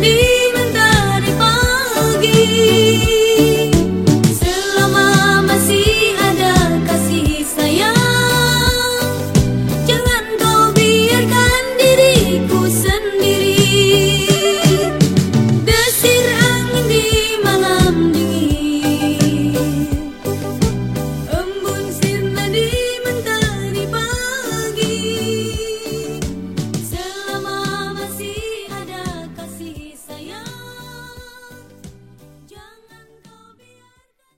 Sunny.